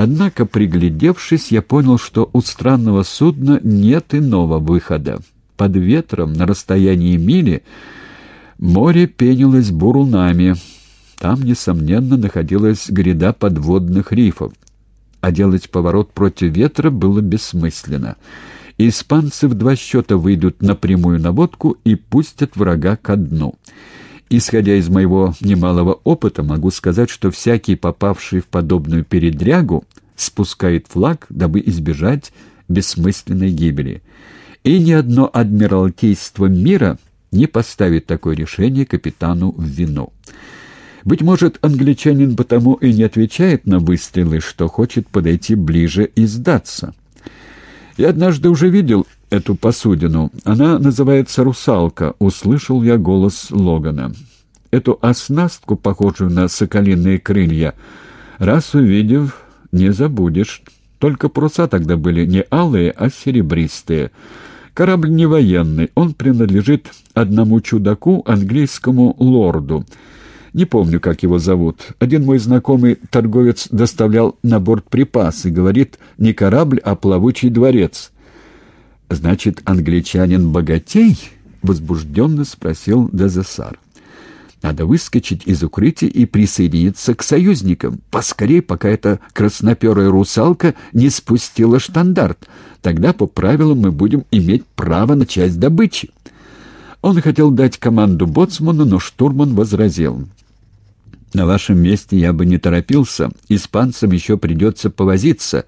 Однако, приглядевшись, я понял, что у странного судна нет иного выхода. Под ветром на расстоянии мили море пенилось бурунами. Там, несомненно, находилась гряда подводных рифов. А делать поворот против ветра было бессмысленно. Испанцы в два счета выйдут на прямую наводку и пустят врага ко дну. Исходя из моего немалого опыта, могу сказать, что всякий, попавший в подобную передрягу, спускает флаг, дабы избежать бессмысленной гибели. И ни одно адмиралтейство мира не поставит такое решение капитану в вину. Быть может, англичанин потому и не отвечает на выстрелы, что хочет подойти ближе и сдаться. Я однажды уже видел эту посудину. Она называется «Русалка», — услышал я голос Логана. Эту оснастку, похожую на соколиные крылья, раз увидев, не забудешь. Только паруса тогда были не алые, а серебристые. Корабль не военный, он принадлежит одному чудаку, английскому лорду. Не помню, как его зовут. Один мой знакомый торговец доставлял на борт припасы. Говорит, не корабль, а плавучий дворец. «Значит, англичанин богатей?» — возбужденно спросил Дезессар. «Надо выскочить из укрытия и присоединиться к союзникам. Поскорей, пока эта красноперая русалка не спустила штандарт. Тогда, по правилам, мы будем иметь право на часть добычи». Он хотел дать команду боцману, но штурман возразил. «На вашем месте я бы не торопился. Испанцам еще придется повозиться».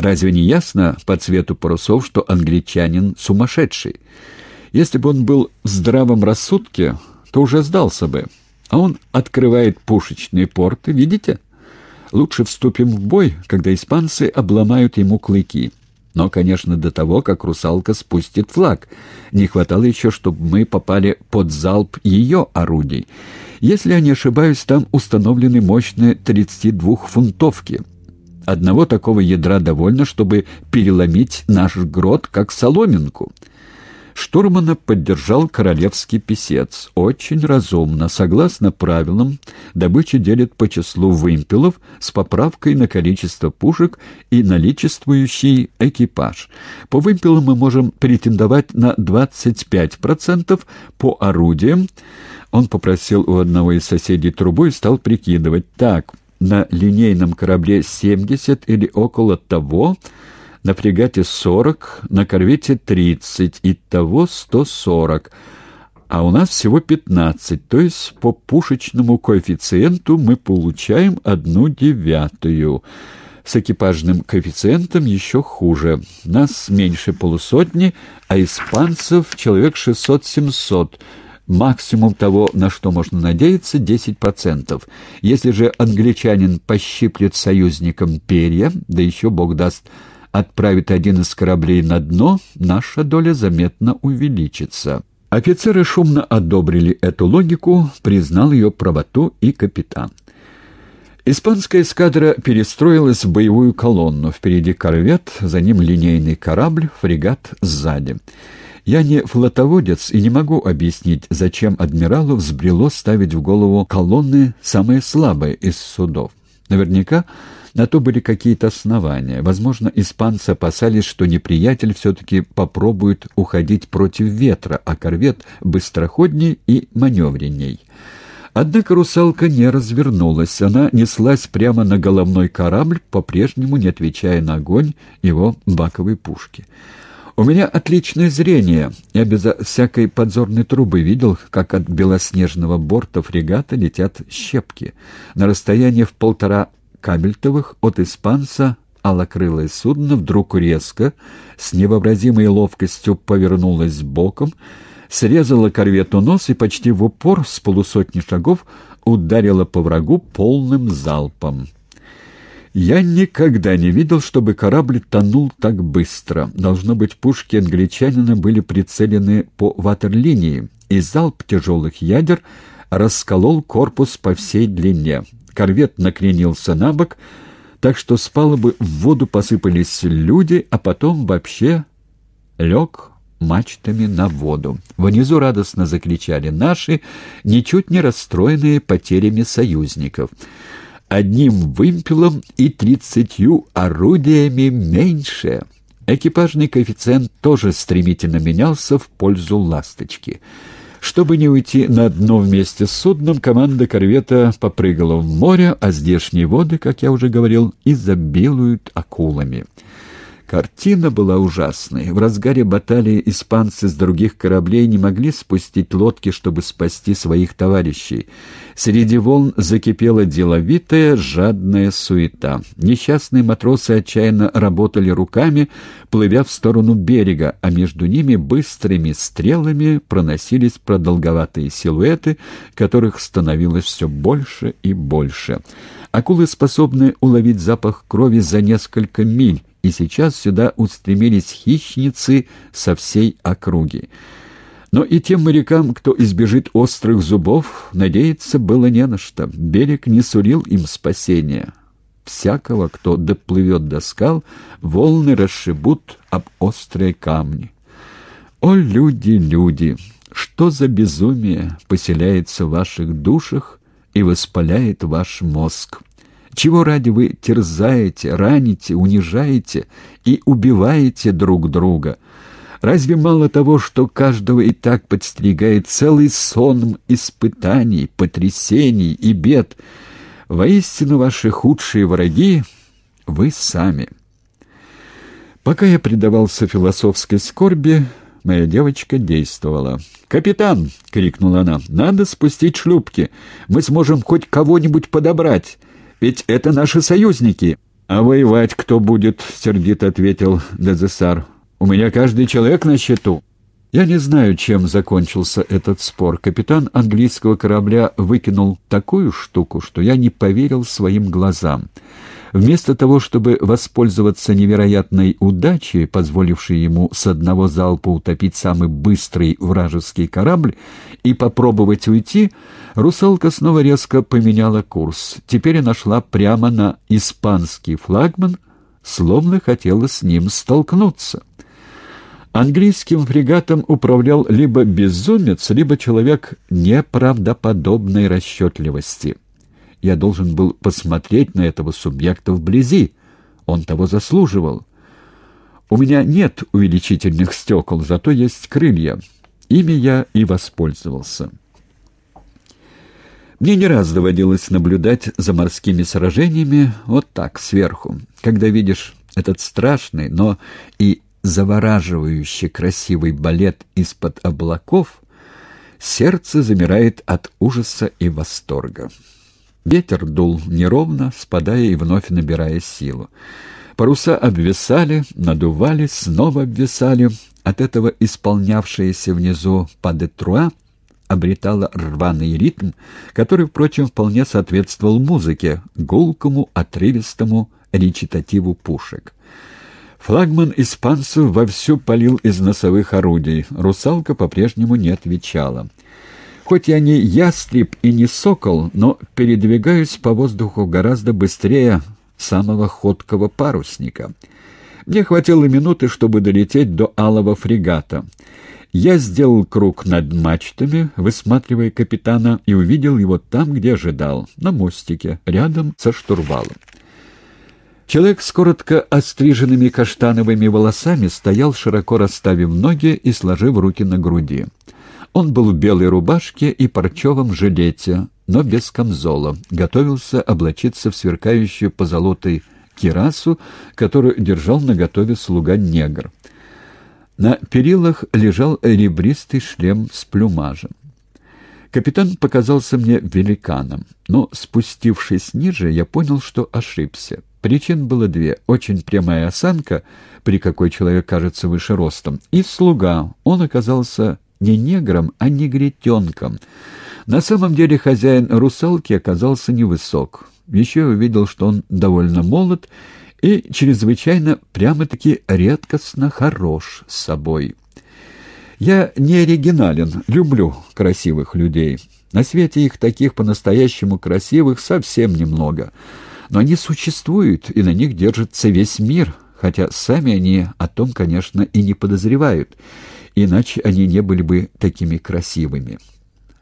Разве не ясно по цвету парусов, что англичанин сумасшедший? Если бы он был в здравом рассудке, то уже сдался бы. А он открывает пушечные порты, видите? Лучше вступим в бой, когда испанцы обломают ему клыки. Но, конечно, до того, как русалка спустит флаг. Не хватало еще, чтобы мы попали под залп ее орудий. Если я не ошибаюсь, там установлены мощные 32-фунтовки. Одного такого ядра довольно, чтобы переломить наш грот, как соломинку. Штурмана поддержал королевский писец. Очень разумно. Согласно правилам, добычу делят по числу вымпелов с поправкой на количество пушек и наличествующий экипаж. По вымпелам мы можем претендовать на 25%, по орудиям он попросил у одного из соседей трубу и стал прикидывать. Так, на линейном корабле 70 или около того, на фрегате 40, на корвете 30, и того 140, а у нас всего 15, то есть по пушечному коэффициенту мы получаем одну девятую. С экипажным коэффициентом еще хуже. Нас меньше полусотни, а испанцев человек 600-700, Максимум того, на что можно надеяться, 10%. Если же англичанин пощиплет союзникам перья, да еще, бог даст, отправит один из кораблей на дно, наша доля заметно увеличится. Офицеры шумно одобрили эту логику, признал ее правоту и капитан. Испанская эскадра перестроилась в боевую колонну. Впереди корвет, за ним линейный корабль, фрегат сзади. Я не флотоводец и не могу объяснить, зачем адмиралу взбрело ставить в голову колонны самые слабые из судов. Наверняка на то были какие-то основания. Возможно, испанцы опасались, что неприятель все-таки попробует уходить против ветра, а корвет быстроходней и маневренней. Однако русалка не развернулась. Она неслась прямо на головной корабль, по-прежнему не отвечая на огонь его баковой пушки. У меня отличное зрение. Я без всякой подзорной трубы видел, как от белоснежного борта фрегата летят щепки. На расстоянии в полтора кабельтовых от испанца алокрылое судно вдруг резко, с невообразимой ловкостью повернулось боком, срезало корвету нос и почти в упор с полусотни шагов ударило по врагу полным залпом. Я никогда не видел, чтобы корабль тонул так быстро. Должно быть, пушки англичанина были прицелены по ватерлинии, и залп тяжелых ядер расколол корпус по всей длине. Корвет накренился на бок, так что с палубы в воду посыпались люди, а потом вообще лег мачтами на воду. Внизу радостно закричали наши, ничуть не расстроенные потерями союзников. одним вымпелом и тридцатью орудиями меньше. Экипажный коэффициент тоже стремительно менялся в пользу «Ласточки». Чтобы не уйти на дно вместе с судном, команда корвета попрыгала в море, а здешние воды, как я уже говорил, изобилуют акулами. Картина была ужасной. В разгаре баталии испанцы с других кораблей не могли спустить лодки, чтобы спасти своих товарищей. Среди волн закипела деловитая, жадная суета. Несчастные матросы отчаянно работали руками, плывя в сторону берега, а между ними быстрыми стрелами проносились продолговатые силуэты, которых становилось все больше и больше. Акулы способны уловить запах крови за несколько миль, и сейчас сюда устремились хищницы со всей округи. Но и тем морякам, кто избежит острых зубов, надеяться было не на что. Берег не сурил им спасения. Всякого, кто доплывет до скал, волны расшибут об острые камни. О, люди, люди! Что за безумие поселяется в ваших душах и воспаляет ваш мозг? Чего ради вы терзаете, раните, унижаете и убиваете друг друга? Разве мало того, что каждого и так подстерегает целый сон испытаний, потрясений и бед? Воистину ваши худшие враги — вы сами. Пока я предавался философской скорби, моя девочка действовала. «Капитан!» — крикнула она. «Надо спустить шлюпки. Мы сможем хоть кого-нибудь подобрать». Ведь это наши союзники. А воевать кто будет? сердито ответил Дезессар. У меня каждый человек на счету. Я не знаю, чем закончился этот спор. Капитан английского корабля выкинул такую штуку, что я не поверил своим глазам. Вместо того, чтобы воспользоваться невероятной удачей, позволившей ему с одного залпа утопить самый быстрый вражеский корабль, и попробовать уйти, русалка снова резко поменяла курс. Теперь она шла прямо на испанский флагман, словно хотела с ним столкнуться. Английским фрегатом управлял либо безумец, либо человек неправдоподобной расчетливости. Я должен был посмотреть на этого субъекта вблизи. Он того заслуживал. У меня нет увеличительных стекол, зато есть крылья. Ими я и воспользовался. Мне не раз доводилось наблюдать за морскими сражениями вот так, сверху. Когда видишь этот страшный, но и завораживающий красивый балет из-под облаков, сердце замирает от ужаса и восторга. Ветер дул неровно, спадая и вновь набирая силу. Паруса обвисали, надувались, снова обвисали. От этого исполнявшееся внизу падетруа обретало рваный ритм, который, впрочем, вполне соответствовал музыке, гулкому, отрывистому речитативу пушек. Флагман испанцев вовсю палил из носовых орудий. Русалка по-прежнему не отвечала. Хоть я не ястреб и не сокол, но передвигаюсь по воздуху гораздо быстрее самого ходкого парусника. Мне хватило минуты, чтобы долететь до алого фрегата. Я сделал круг над мачтами, высматривая капитана, и увидел его там, где ожидал, на мостике, рядом со штурвалом. Человек с коротко остриженными каштановыми волосами стоял, широко расставив ноги и сложив руки на груди. Он был в белой рубашке и парчевом жилете, но без камзола. Готовился облачиться в сверкающую позолотой кирасу, которую держал наготове слуга-негр. На перилах лежал ребристый шлем с плюмажем. Капитан показался мне великаном, но, спустившись ниже, я понял, что ошибся. Причин было две. Очень прямая осанка, при какой человек кажется выше ростом, и слуга. Он оказался не негром, а негритенком. На самом деле хозяин русалки оказался невысок. Еще я увидел, что он довольно молод и чрезвычайно прямо-таки редкостно хорош с собой. Я не оригинален, люблю красивых людей. На свете их таких по-настоящему красивых совсем немного. Но они существуют, и на них держится весь мир, хотя сами они о том, конечно, и не подозревают иначе они не были бы такими красивыми.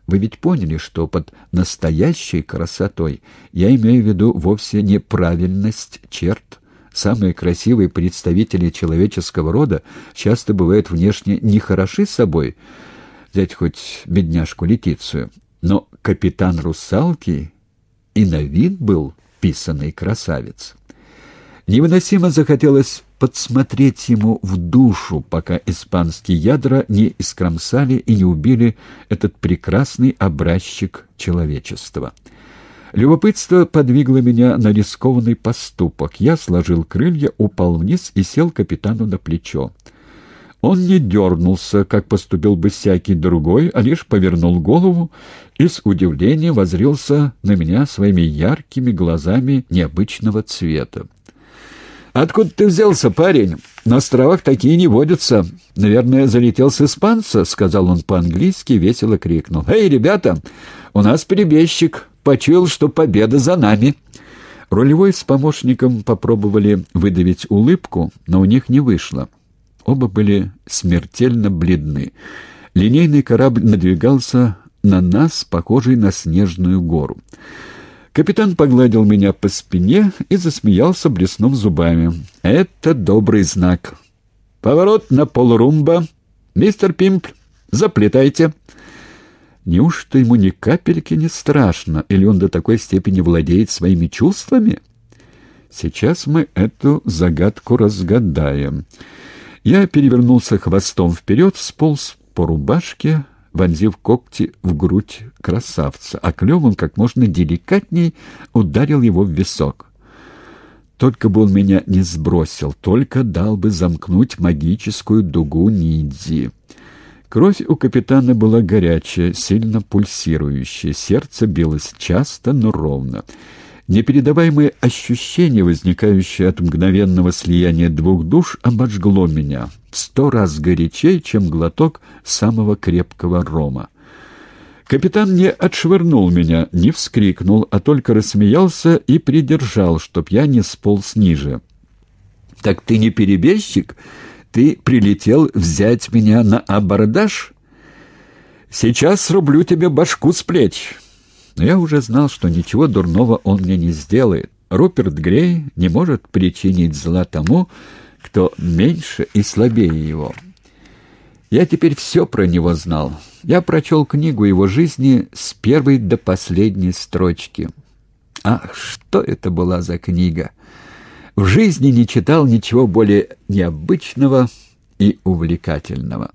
Вы ведь поняли, что под настоящей красотой я имею в виду вовсе не правильность черт. Самые красивые представители человеческого рода часто бывают внешне нехороши собой, взять хоть бедняжку Летицию, но капитан русалки и на вид был писанный красавец. Невыносимо захотелось подсмотреть ему в душу, пока испанские ядра не искромсали и не убили этот прекрасный образчик человечества. Любопытство подвигло меня на рискованный поступок. Я сложил крылья, упал вниз и сел капитану на плечо. Он не дернулся, как поступил бы всякий другой, а лишь повернул голову и с удивлением возрился на меня своими яркими глазами необычного цвета. «Откуда ты взялся, парень? На островах такие не водятся. Наверное, залетел с испанца», — сказал он по-английски, весело крикнул. «Эй, ребята, у нас перебежчик. Почуял, что победа за нами». Рулевой с помощником попробовали выдавить улыбку, но у них не вышло. Оба были смертельно бледны. Линейный корабль надвигался на нас, похожий на снежную гору. Капитан погладил меня по спине и засмеялся, блеснув зубами. «Это добрый знак. Поворот на полурумба. Мистер Пимп, заплетайте». Неужто ему ни капельки не страшно, или он до такой степени владеет своими чувствами? Сейчас мы эту загадку разгадаем. Я перевернулся хвостом вперед, сполз по рубашке, вонзив когти в грудь красавца, а клювом как можно деликатней ударил его в висок. Только бы он меня не сбросил, только дал бы замкнуть магическую дугу Нидзи. Кровь у капитана была горячая, сильно пульсирующая, сердце билось часто, но ровно. Непередаваемое ощущение, возникающее от мгновенного слияния двух душ, обожгло меня в сто раз горячей, чем глоток самого крепкого рома. Капитан не отшвырнул меня, не вскрикнул, а только рассмеялся и придержал, чтоб я не сполз ниже. «Так ты не перебежчик? Ты прилетел взять меня на абордаж? Сейчас срублю тебе башку с плеч». Но я уже знал, что ничего дурного он мне не сделает. Руперт Грей не может причинить зла тому, кто меньше и слабее его. Я теперь все про него знал. Я прочел книгу его жизни с первой до последней строчки. Ах, что это была за книга! В жизни не читал ничего более необычного и увлекательного.